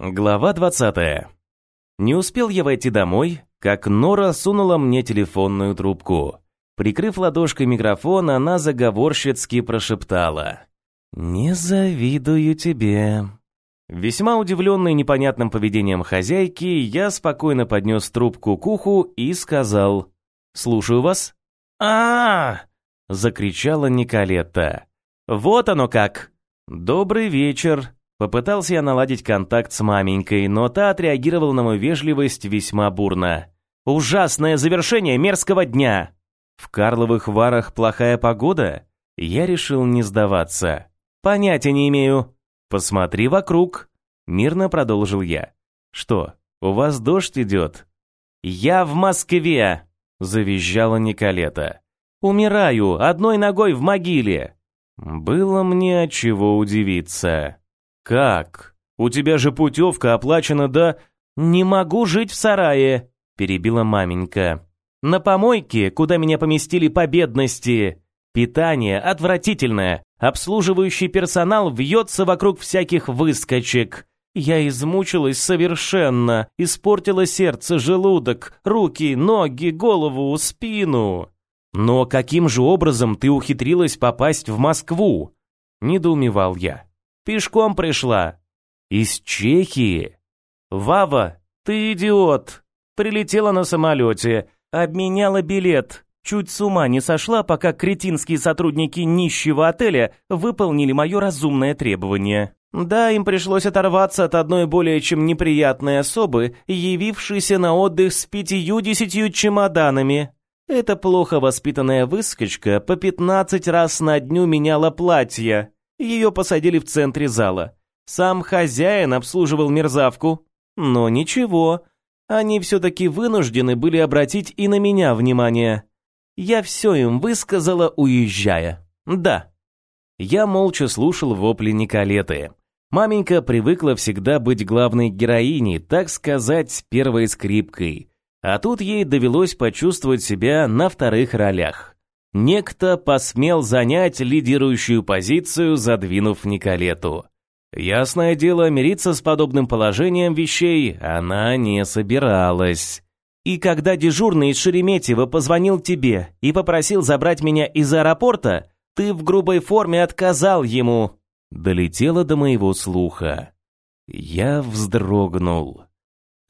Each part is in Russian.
Глава 20. Не успел я войти домой, как Нора сунула мне телефонную трубку. Прикрыв ладошкой микрофон, она заговорщицки прошептала: "Не завидую тебе". Весьма удивленный непонятным поведением хозяйки, я спокойно поднес трубку к уху и сказал: "Слушаю вас". А! закричала Николетта. Вот оно как. Добрый вечер, Попытался я наладить контакт с маменькой, но та отреагировала на мою вежливость весьма бурно. «Ужасное завершение мерзкого дня!» «В Карловых Варах плохая погода?» Я решил не сдаваться. «Понятия не имею». «Посмотри вокруг», — мирно продолжил я. «Что, у вас дождь идет?» «Я в Москве!» — завизжала Николета. «Умираю, одной ногой в могиле!» Было мне чего удивиться. «Как? У тебя же путевка оплачена, да?» «Не могу жить в сарае», – перебила маменька. «На помойке, куда меня поместили по бедности. Питание отвратительное, обслуживающий персонал вьется вокруг всяких выскочек. Я измучилась совершенно, испортила сердце, желудок, руки, ноги, голову, спину. Но каким же образом ты ухитрилась попасть в Москву? Недоумевал я. Пешком пришла. Из Чехии. Вава, ты идиот. Прилетела на самолете, обменяла билет. Чуть с ума не сошла, пока кретинские сотрудники нищего отеля выполнили мое разумное требование. Да, им пришлось оторваться от одной более чем неприятной особы, явившейся на отдых с пятью-десятью чемоданами. Эта плохо воспитанная выскочка по пятнадцать раз на дню меняла платья. Ее посадили в центре зала. Сам хозяин обслуживал мерзавку. Но ничего, они все-таки вынуждены были обратить и на меня внимание. Я все им высказала, уезжая. Да. Я молча слушал вопли Николеты. Маменька привыкла всегда быть главной героиней, так сказать, первой скрипкой. А тут ей довелось почувствовать себя на вторых ролях. Некто посмел занять лидирующую позицию, задвинув Николету. Ясное дело, мириться с подобным положением вещей она не собиралась. И когда дежурный из Шереметьево позвонил тебе и попросил забрать меня из аэропорта, ты в грубой форме отказал ему. Долетело до моего слуха. Я вздрогнул.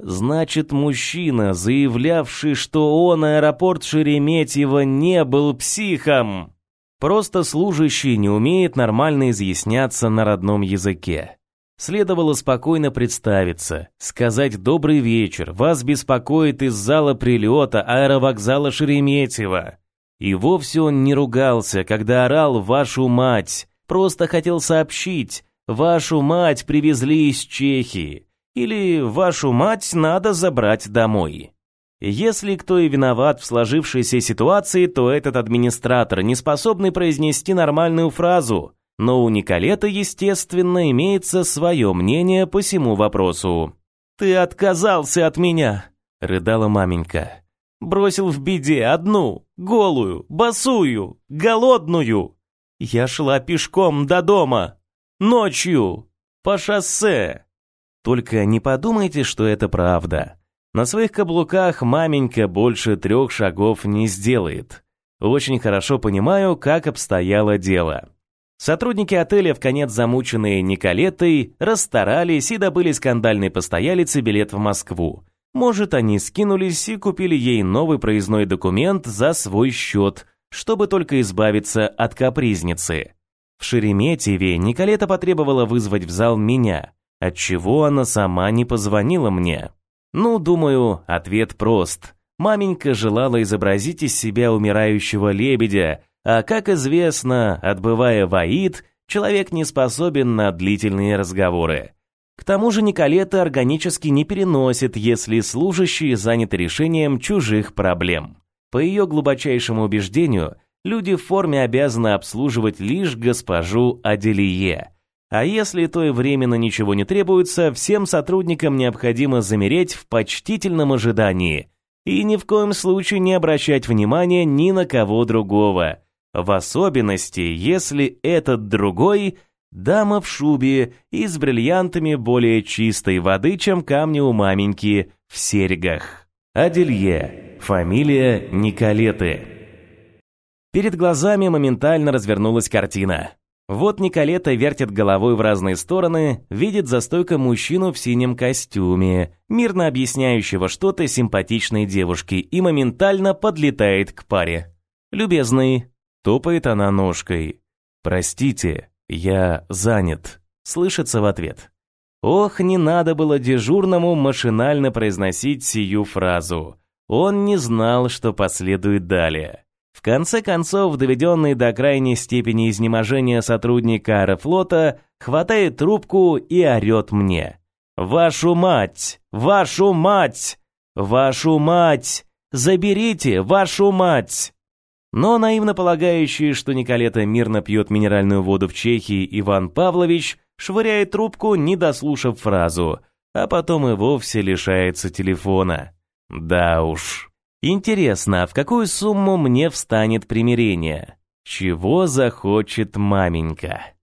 Значит, мужчина, заявлявший, что он аэропорт Шереметьево не был психом. Просто служащий не умеет нормально изъясняться на родном языке. Следовало спокойно представиться, сказать «добрый вечер, вас беспокоит из зала прилета аэровокзала Шереметьево». И вовсе он не ругался, когда орал «вашу мать», просто хотел сообщить «вашу мать привезли из Чехии» или «вашу мать надо забрать домой». Если кто и виноват в сложившейся ситуации, то этот администратор, не способный произнести нормальную фразу. Но у Николета, естественно, имеется свое мнение по всему вопросу. «Ты отказался от меня», — рыдала маменька. «Бросил в беде одну, голую, босую, голодную. Я шла пешком до дома, ночью, по шоссе. Только не подумайте, что это правда. На своих каблуках маменька больше трех шагов не сделает. Очень хорошо понимаю, как обстояло дело. Сотрудники отеля, в конец замученные Николетой, расстарались и добыли скандальной постоялице билет в Москву. Может, они скинулись и купили ей новый проездной документ за свой счет, чтобы только избавиться от капризницы. В Шереметьеве Николета потребовала вызвать в зал меня. Отчего она сама не позвонила мне? Ну, думаю, ответ прост. Маменька желала изобразить из себя умирающего лебедя, а, как известно, отбывая воит, человек не способен на длительные разговоры. К тому же Николета органически не переносит, если служащие заняты решением чужих проблем. По ее глубочайшему убеждению, люди в форме обязаны обслуживать лишь госпожу Аделие – а если то и временно ничего не требуется, всем сотрудникам необходимо замереть в почтительном ожидании и ни в коем случае не обращать внимания ни на кого другого. В особенности, если этот другой Дама в шубе и с бриллиантами более чистой воды, чем камни у маменьки в серьгах. Аделье. Фамилия Николеты. Перед глазами моментально развернулась картина. Вот Николета вертит головой в разные стороны, видит за стойкой мужчину в синем костюме, мирно объясняющего что-то симпатичной девушке и моментально подлетает к паре. «Любезный», — топает она ножкой. «Простите, я занят», — слышится в ответ. Ох, не надо было дежурному машинально произносить сию фразу. Он не знал, что последует далее. В конце концов, доведенный до крайней степени изнеможения сотрудник аэрофлота хватает трубку и орет мне. «Вашу мать! Вашу мать! Вашу мать! Заберите вашу мать!» Но наивно полагающий, что Николета мирно пьет минеральную воду в Чехии Иван Павлович швыряет трубку, не дослушав фразу, а потом и вовсе лишается телефона. Да уж. Интересно, а в какую сумму мне встанет примирение? Чего захочет маменька?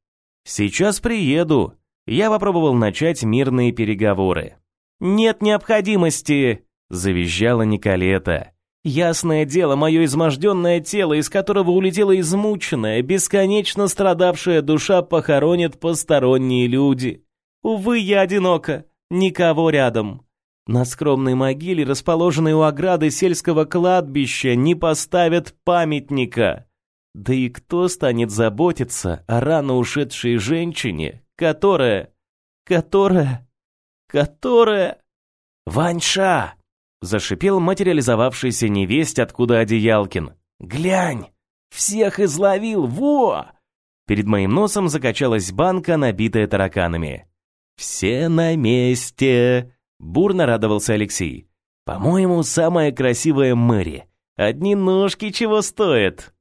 Сейчас приеду. Я попробовал начать мирные переговоры. Нет необходимости, завизжала Николета. Ясное дело, мое изможденное тело, из которого улетела измученная, бесконечно страдавшая душа, похоронят посторонние люди. Увы, я одинока, никого рядом. На скромной могиле, расположенной у ограды сельского кладбища, не поставят памятника. Да и кто станет заботиться о рано ушедшей женщине, которая... которая... которая... «Ваньша!» — зашипел материализовавшийся невесть, откуда Одеялкин. «Глянь! Всех изловил! Во!» Перед моим носом закачалась банка, набитая тараканами. «Все на месте!» Бурно радовался Алексей. «По-моему, самая красивая Мэри. Одни ножки чего стоят?»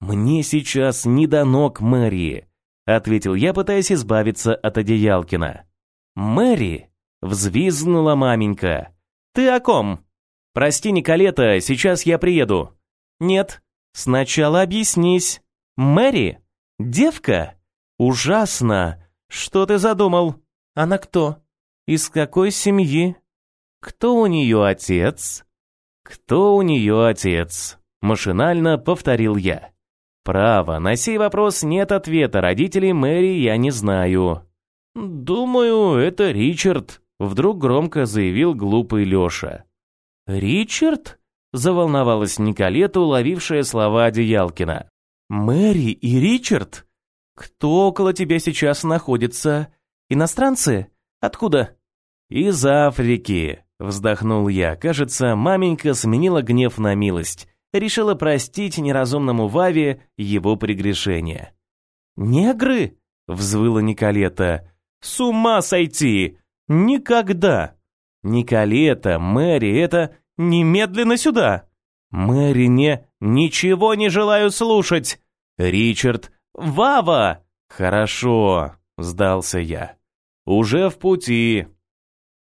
«Мне сейчас не до ног Мэри», — ответил я, пытаясь избавиться от Одеялкина. «Мэри?» — взвизгнула маменька. «Ты о ком?» «Прости, Николета, сейчас я приеду». «Нет, сначала объяснись. Мэри? Девка? Ужасно! Что ты задумал? Она кто?» Из какой семьи? Кто у нее отец? Кто у нее отец? Машинально повторил я. Право, на сей вопрос нет ответа. Родителей Мэри я не знаю. Думаю, это Ричард, вдруг громко заявил глупый Лёша. Ричард? Заволновалась Николета, уловившая слова Одеялкина. Мэри и Ричард? Кто около тебя сейчас находится? Иностранцы? Откуда? «Из Африки», — вздохнул я. Кажется, маменька сменила гнев на милость. Решила простить неразумному Ваве его прегрешение. «Негры?» — взвыла Николета. «С ума сойти! Никогда!» «Николета, Мэри, это немедленно сюда!» «Мэри, не... Ничего не желаю слушать!» «Ричард, Вава!» «Хорошо», — сдался я. «Уже в пути.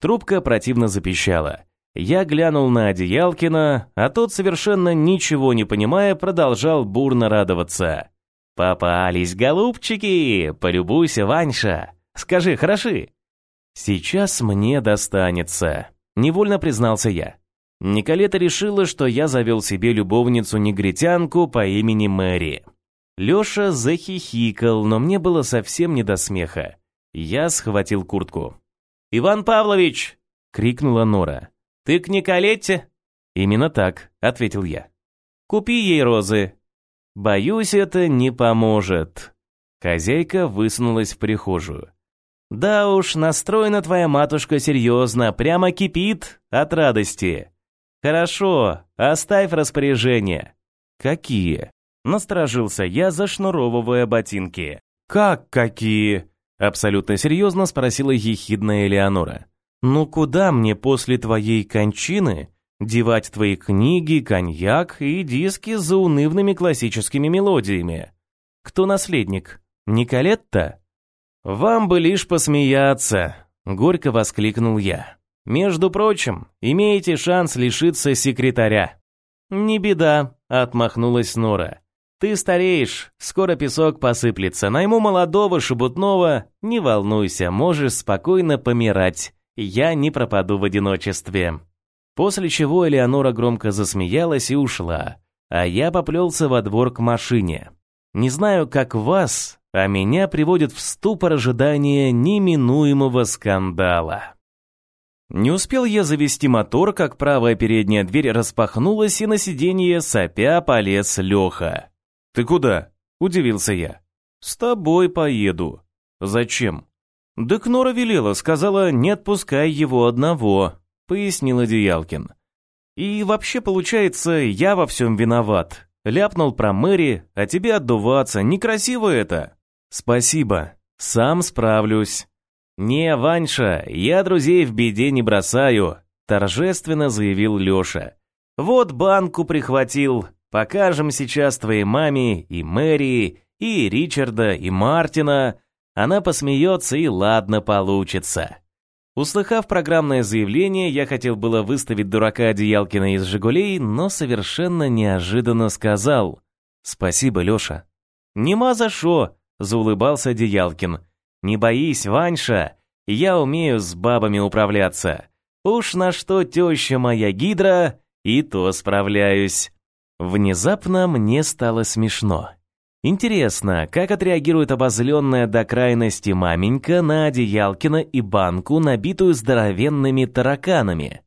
Трубка противно запищала. Я глянул на Одеялкина, а тот, совершенно ничего не понимая, продолжал бурно радоваться. «Попались, голубчики! Полюбуйся, Ваньша! Скажи, хороши!» «Сейчас мне достанется», — невольно признался я. Николета решила, что я завел себе любовницу-негритянку по имени Мэри. Лёша захихикал, но мне было совсем не до смеха. Я схватил куртку. «Иван Павлович!» — крикнула Нора. «Ты к Николетте?» «Именно так», — ответил я. «Купи ей розы». «Боюсь, это не поможет». Хозяйка высунулась в прихожую. «Да уж, настроена твоя матушка серьезно, прямо кипит от радости». «Хорошо, оставь распоряжение». «Какие?» Насторожился я, зашнуровывая ботинки. «Как какие?» Абсолютно серьезно спросила ехидная Элеонора. «Ну куда мне после твоей кончины девать твои книги, коньяк и диски с заунывными классическими мелодиями? Кто наследник? Николетта?» «Вам бы лишь посмеяться», — горько воскликнул я. «Между прочим, имеете шанс лишиться секретаря». «Не беда», — отмахнулась Нора. Ты стареешь, скоро песок посыплется. Найму молодого, шебутного. Не волнуйся, можешь спокойно помирать. Я не пропаду в одиночестве». После чего Элеонора громко засмеялась и ушла, а я поплелся во двор к машине. Не знаю, как вас, а меня приводит в ступор ожидания неминуемого скандала. Не успел я завести мотор, как правая передняя дверь распахнулась, и на сиденье сопя полез Леха. «Ты куда?» – удивился я. «С тобой поеду». «Зачем?» «Да Кнора велела, сказала, не отпускай его одного», – пояснил Одеялкин. «И вообще, получается, я во всем виноват. Ляпнул про Мэри, а тебе отдуваться, некрасиво это». «Спасибо, сам справлюсь». «Не, Ваньша, я друзей в беде не бросаю», – торжественно заявил Леша. «Вот банку прихватил, Покажем сейчас твоей маме и Мэри, и Ричарда, и Мартина. Она посмеется, и ладно получится. Услыхав программное заявление, я хотел было выставить дурака Одеялкина из «Жигулей», но совершенно неожиданно сказал «Спасибо, Леша». «Нема за шо», — заулыбался Одеялкин. «Не боись, Ваньша, я умею с бабами управляться. Уж на что теща моя гидра, и то справляюсь». Внезапно мне стало смешно. Интересно, как отреагирует обозленная до крайности маменька на одеялкина и банку, набитую здоровенными тараканами?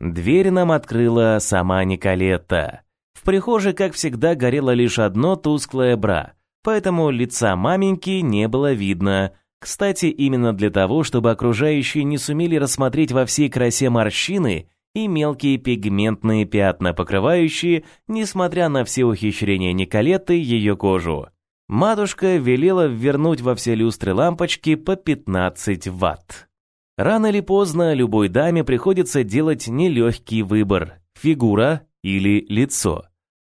Дверь нам открыла сама Николетта. В прихожей, как всегда, горело лишь одно тусклое бра, поэтому лица маменьки не было видно. Кстати, именно для того, чтобы окружающие не сумели рассмотреть во всей красе морщины и мелкие пигментные пятна, покрывающие, несмотря на все ухищрения Николеты, ее кожу. Матушка велела вернуть во все люстры лампочки по 15 ватт. Рано или поздно любой даме приходится делать нелегкий выбор – фигура или лицо.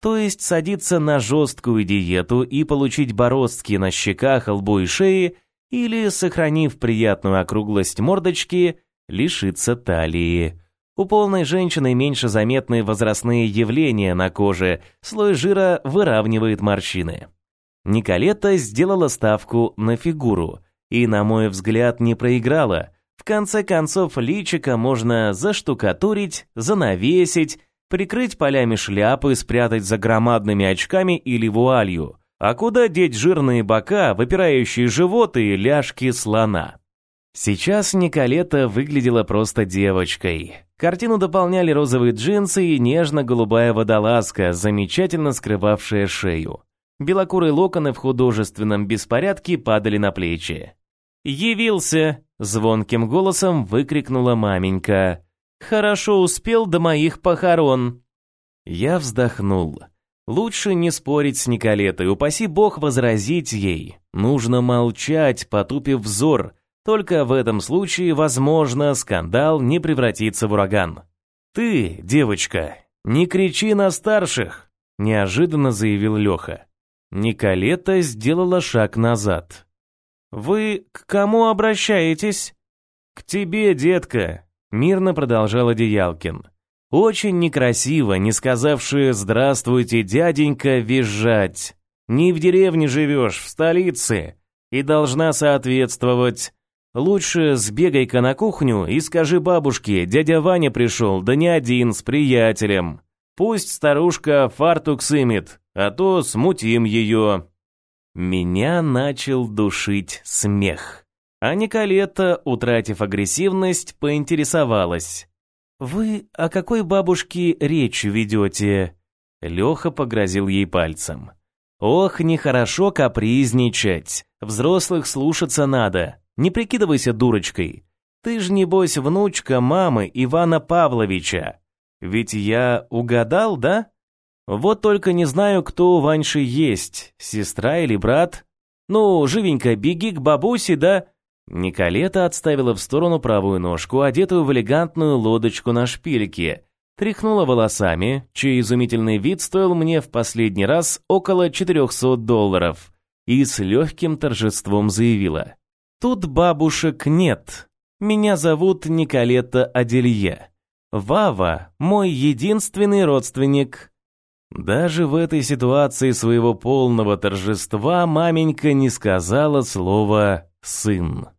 То есть садиться на жесткую диету и получить бороздки на щеках, лбу и шее, или, сохранив приятную округлость мордочки, лишиться талии. У полной женщины меньше заметны возрастные явления на коже, слой жира выравнивает морщины. Николета сделала ставку на фигуру и, на мой взгляд, не проиграла. В конце концов, личико можно заштукатурить, занавесить, прикрыть полями шляпы, спрятать за громадными очками или вуалью. А куда деть жирные бока, выпирающие животы и ляжки слона? Сейчас Николета выглядела просто девочкой. Картину дополняли розовые джинсы и нежно-голубая водолазка, замечательно скрывавшая шею. Белокурые локоны в художественном беспорядке падали на плечи. «Явился!» — звонким голосом выкрикнула маменька. «Хорошо успел до моих похорон!» Я вздохнул. Лучше не спорить с Николетой, упаси бог возразить ей. Нужно молчать, потупив взор — только в этом случае, возможно, скандал не превратится в ураган. «Ты, девочка, не кричи на старших!» – неожиданно заявил Леха. Николета сделала шаг назад. «Вы к кому обращаетесь?» «К тебе, детка», – мирно продолжал Одеялкин. «Очень некрасиво, не сказавши «здравствуйте, дяденька», визжать. Не в деревне живешь, в столице, и должна соответствовать. Лучше сбегай-ка на кухню и скажи бабушке, дядя Ваня пришел, да не один, с приятелем. Пусть старушка фартук сымет, а то смутим ее». Меня начал душить смех. А Николета, утратив агрессивность, поинтересовалась. «Вы о какой бабушке речь ведете?» Леха погрозил ей пальцем. «Ох, нехорошо капризничать. Взрослых слушаться надо. Не прикидывайся дурочкой. Ты ж, небось, внучка мамы Ивана Павловича. Ведь я угадал, да? Вот только не знаю, кто у Ваньши есть, сестра или брат. Ну, живенько, беги к бабусе, да?» Николета отставила в сторону правую ножку, одетую в элегантную лодочку на шпильке, тряхнула волосами, чей изумительный вид стоил мне в последний раз около 400 долларов, и с легким торжеством заявила. Тут бабушек нет. Меня зовут Николета Аделье. Вава – мой единственный родственник. Даже в этой ситуации своего полного торжества маменька не сказала слова «сын».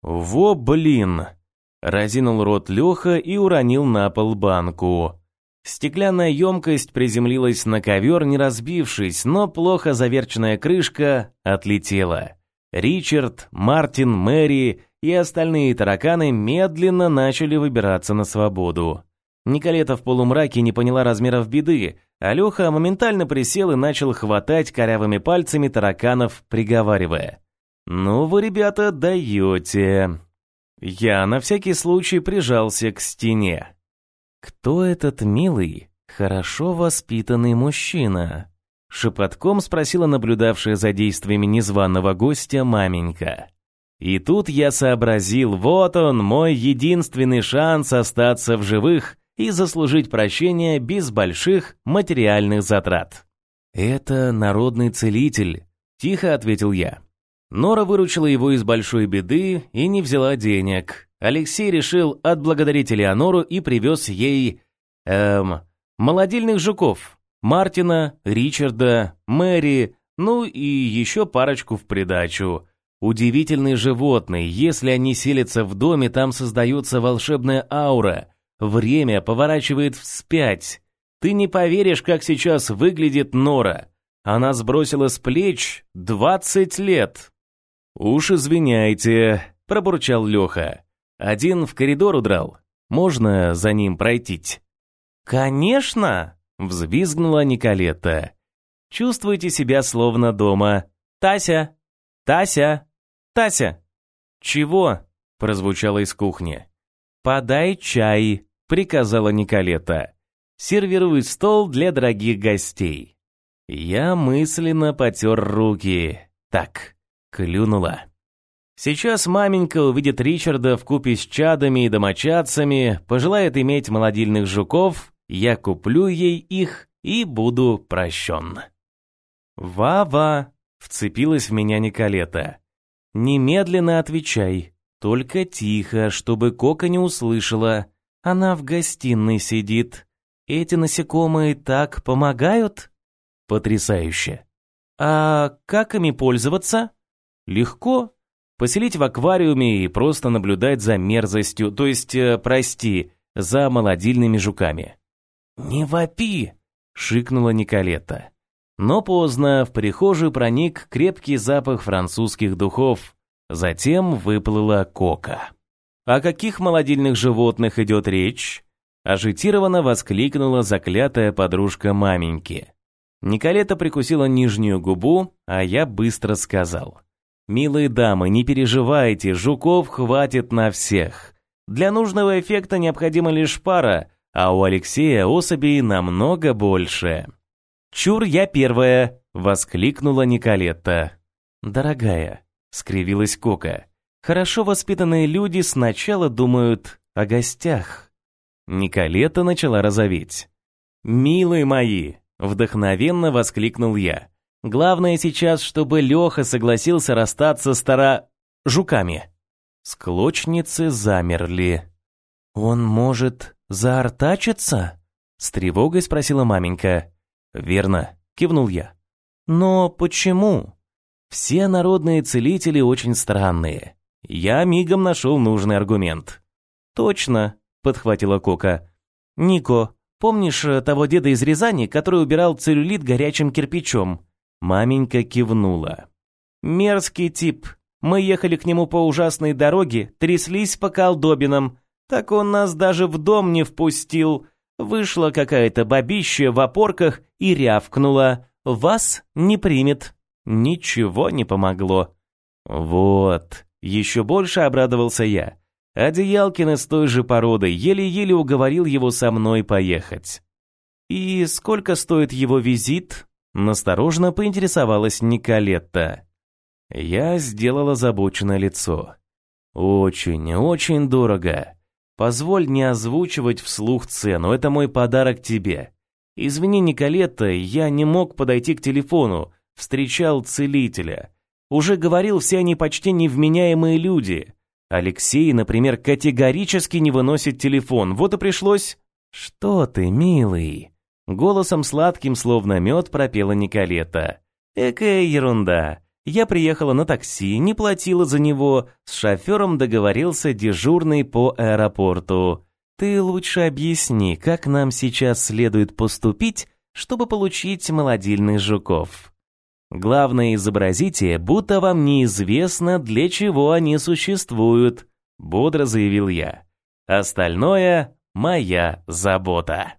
«Во, блин!» — разинул рот Леха и уронил на пол банку. Стеклянная емкость приземлилась на ковер, не разбившись, но плохо заверченная крышка отлетела. Ричард, Мартин, Мэри и остальные тараканы медленно начали выбираться на свободу. Николета в полумраке не поняла размеров беды, а Леха моментально присел и начал хватать корявыми пальцами тараканов, приговаривая. «Ну вы, ребята, даете!» Я на всякий случай прижался к стене. «Кто этот милый, хорошо воспитанный мужчина?» Шепотком спросила наблюдавшая за действиями незваного гостя маменька. И тут я сообразил, вот он, мой единственный шанс остаться в живых и заслужить прощение без больших материальных затрат. «Это народный целитель», — тихо ответил я. Нора выручила его из большой беды и не взяла денег. Алексей решил отблагодарить Элеонору и привез ей... эм... молодильных жуков. Мартина, Ричарда, Мэри, ну и еще парочку в придачу. Удивительные животные, если они селятся в доме, там создается волшебная аура. Время поворачивает вспять. Ты не поверишь, как сейчас выглядит Нора. Она сбросила с плеч двадцать лет. «Уж извиняйте», — пробурчал Леха. «Один в коридор удрал. Можно за ним пройтить?» «Конечно!» — взвизгнула Николета. «Чувствуйте себя словно дома. Тася! Тася! Тася!» «Чего?» — прозвучало из кухни. «Подай чай», — приказала Николета. «Сервируй стол для дорогих гостей». Я мысленно потер руки. Так, клюнула. Сейчас маменька увидит Ричарда в купе с чадами и домочадцами, пожелает иметь молодильных жуков, я куплю ей их и буду прощен. «Ва-ва!» — вцепилась в меня Николета. «Немедленно отвечай, только тихо, чтобы Кока не услышала. Она в гостиной сидит. Эти насекомые так помогают?» «Потрясающе!» «А как ими пользоваться?» Легко. Поселить в аквариуме и просто наблюдать за мерзостью, то есть, э, прости, за молодильными жуками. «Не вопи!» — шикнула Николета. Но поздно в прихожую проник крепкий запах французских духов. Затем выплыла кока. «О каких молодильных животных идет речь?» Ажитированно воскликнула заклятая подружка маменьки. Николета прикусила нижнюю губу, а я быстро сказал. Милые дамы, не переживайте, жуков хватит на всех. Для нужного эффекта необходима лишь пара, а у Алексея особей намного больше. «Чур, я первая!» — воскликнула Николетта. «Дорогая», — скривилась Кока, — «хорошо воспитанные люди сначала думают о гостях». Николета начала розоветь. «Милые мои!» — вдохновенно воскликнул я. Главное сейчас, чтобы Леха согласился расстаться с тара... жуками. Склочницы замерли. «Он может заортачиться?» С тревогой спросила маменька. «Верно», кивнул я. «Но почему?» «Все народные целители очень странные. Я мигом нашел нужный аргумент». «Точно», подхватила Кока. «Нико, помнишь того деда из Рязани, который убирал целлюлит горячим кирпичом?» Маменька кивнула. «Мерзкий тип. Мы ехали к нему по ужасной дороге, тряслись по колдобинам. Так он нас даже в дом не впустил. Вышла какая-то бабища в опорках и рявкнула. Вас не примет». Ничего не помогло. «Вот». Еще больше обрадовался я. Одеялкин из той же породы еле-еле уговорил его со мной поехать. «И сколько стоит его визит?» Насторожно поинтересовалась Николетта. Я сделала забоченное лицо. «Очень, очень дорого. Позволь не озвучивать вслух цену, это мой подарок тебе. Извини, Николетта, я не мог подойти к телефону, встречал целителя. Уже говорил, все они почти невменяемые люди. Алексей, например, категорически не выносит телефон, вот и пришлось...» «Что ты, милый?» Голосом сладким, словно мед, пропела Николета. Экая ерунда. Я приехала на такси, не платила за него, с шофером договорился дежурный по аэропорту. Ты лучше объясни, как нам сейчас следует поступить, чтобы получить молодильных жуков. Главное изобразите, будто вам неизвестно, для чего они существуют, бодро заявил я. Остальное моя забота.